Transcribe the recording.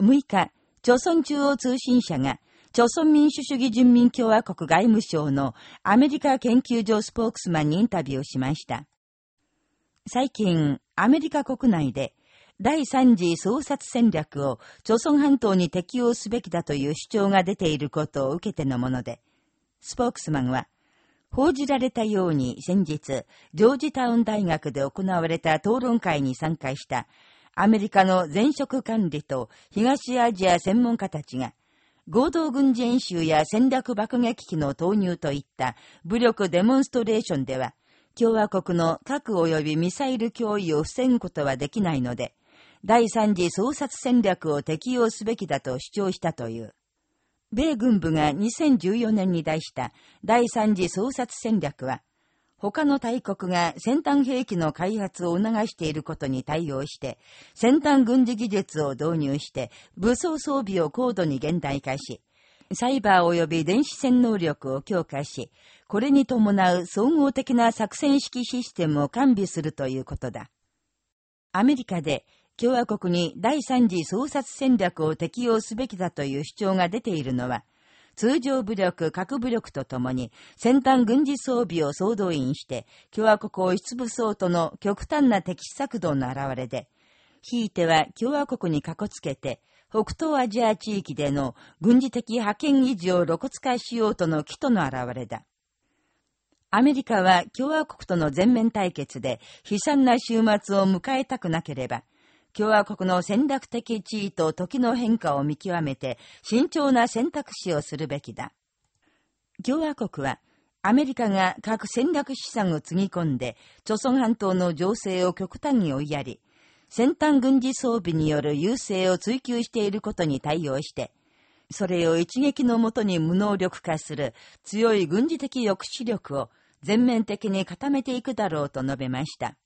6日、朝鮮中央通信社が、朝鮮民主主義人民共和国外務省のアメリカ研究所スポークスマンにインタビューしました。最近、アメリカ国内で、第三次捜殺戦略を朝鮮半島に適用すべきだという主張が出ていることを受けてのもので、スポークスマンは、報じられたように先日、ジョージタウン大学で行われた討論会に参加したアメリカの前職管理と東アジア専門家たちが、合同軍事演習や戦略爆撃機の投入といった武力デモンストレーションでは、共和国の核及びミサイル脅威を防ぐことはできないので、第三次捜殺戦略を適用すべきだと主張したという。米軍部が2014年に出した第三次捜殺戦略は、他の大国が先端兵器の開発を促していることに対応して、先端軍事技術を導入して、武装装備を高度に現代化し、サイバー及び電子戦能力を強化し、これに伴う総合的な作戦式システムを完備するということだ。アメリカで共和国に第三次捜殺戦略を適用すべきだという主張が出ているのは、通常武力、核武力とともに先端軍事装備を総動員して共和国を出部そうとの極端な敵視策動の表れで、ひいては共和国にかこつけて、北東アジア地域での軍事的派遣維持を露骨化しようとの企図の表れだ。アメリカは共和国との全面対決で悲惨な終末を迎えたくなければ、共和国の戦略的地位と時の変化を見極めて慎重な選択肢をするべきだ。共和国は、アメリカが核戦略資産をつぎ込んで、朝鮮半島の情勢を極端に追いやり、先端軍事装備による優勢を追求していることに対応して、それを一撃のもとに無能力化する強い軍事的抑止力を全面的に固めていくだろうと述べました。